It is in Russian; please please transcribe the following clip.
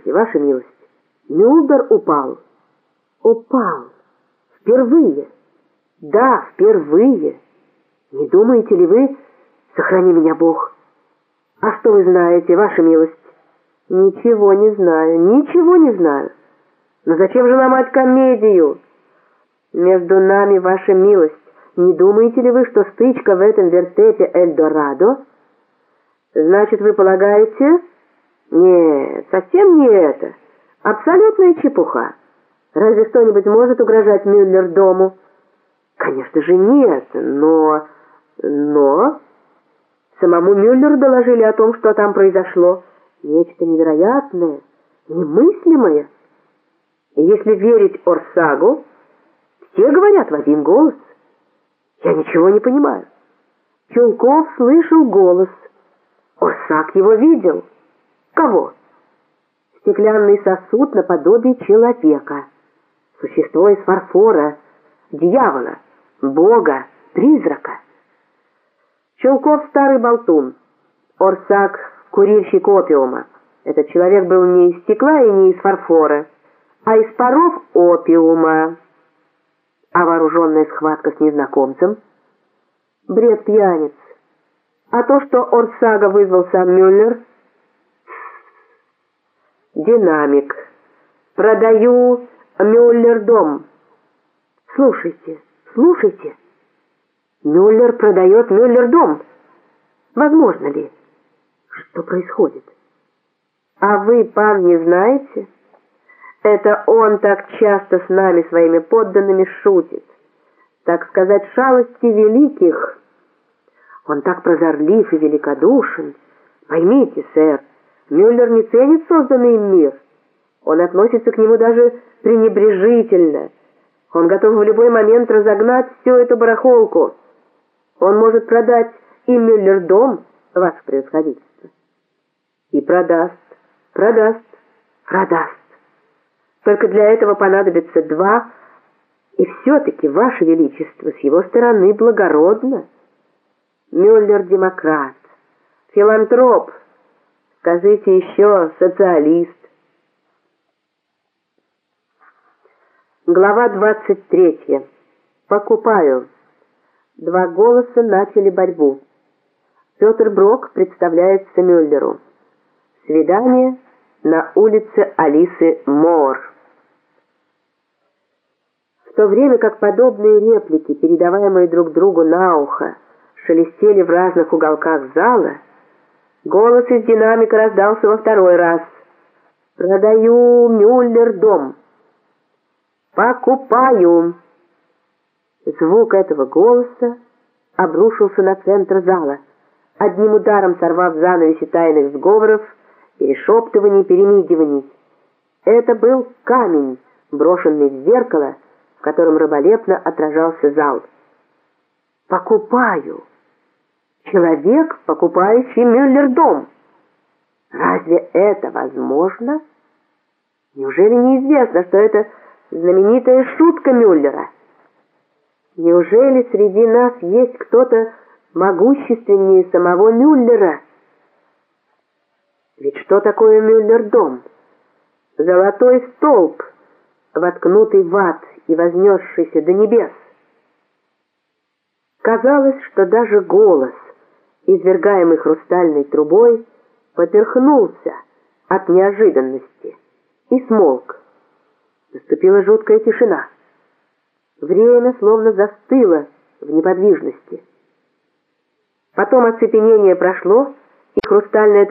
Послушайте, ваша милость, Мюлдер упал. Упал. Впервые. Да, впервые. Не думаете ли вы, сохрани меня Бог? А что вы знаете, ваша милость? Ничего не знаю, ничего не знаю. Но зачем же ломать комедию? Между нами, ваша милость, не думаете ли вы, что стычка в этом вертепе Эльдорадо? Значит, вы полагаете... Нет, совсем не это. Абсолютная чепуха. Разве что-нибудь может угрожать Мюллер дому? Конечно же нет, но... Но... Самому Мюллеру доложили о том, что там произошло. Нечто невероятное, немыслимое. И если верить Орсагу, все говорят в один голос. Я ничего не понимаю. Чулков слышал голос. Орсак его видел. Кого? Стеклянный сосуд наподобие человека. Существо из фарфора, дьявола, бога, призрака. Чулков старый болтун. Орсак курильщик опиума. Этот человек был не из стекла и не из фарфора, а из паров опиума. А вооруженная схватка с незнакомцем — бред пьяниц. А то, что Орсага вызвал сам Мюллер — динамик. Продаю Мюллер дом. Слушайте, слушайте. Мюллер продает Мюллер дом. Возможно ли? Что происходит? А вы, пан, не знаете? Это он так часто с нами, своими подданными, шутит. Так сказать, шалости великих. Он так прозорлив и великодушен. Поймите, сэр, Мюллер не ценит созданный им мир. Он относится к нему даже пренебрежительно. Он готов в любой момент разогнать всю эту барахолку. Он может продать и Мюллер дом, ваше превосходительство. И продаст, продаст, продаст. Только для этого понадобится два, и все-таки, ваше величество, с его стороны благородно. Мюллер демократ, филантроп, скажите еще социалист. Глава двадцать третья. Покупаю. Два голоса начали борьбу. Петр Брок представляется Мюллеру. Свидание на улице Алисы Моор. В то время как подобные реплики, передаваемые друг другу на ухо, шелестели в разных уголках зала, голос из динамика раздался во второй раз. «Продаю Мюллер дом». «Покупаю». Звук этого голоса обрушился на центр зала — одним ударом сорвав занавеси тайных сговоров, перешептываний, перемигиваний. Это был камень, брошенный в зеркало, в котором раболепно отражался зал. «Покупаю! Человек, покупающий Мюллер-дом! Разве это возможно? Неужели неизвестно, что это знаменитая шутка Мюллера? Неужели среди нас есть кто-то, могущественнее самого Мюллера. Ведь что такое Мюллер-дом? Золотой столб, воткнутый в ад и вознесшийся до небес. Казалось, что даже голос, извергаемый хрустальной трубой, поперхнулся от неожиданности и смолк. Наступила жуткая тишина. Время словно застыло в неподвижности. Потом оцепенение прошло, и хрустальная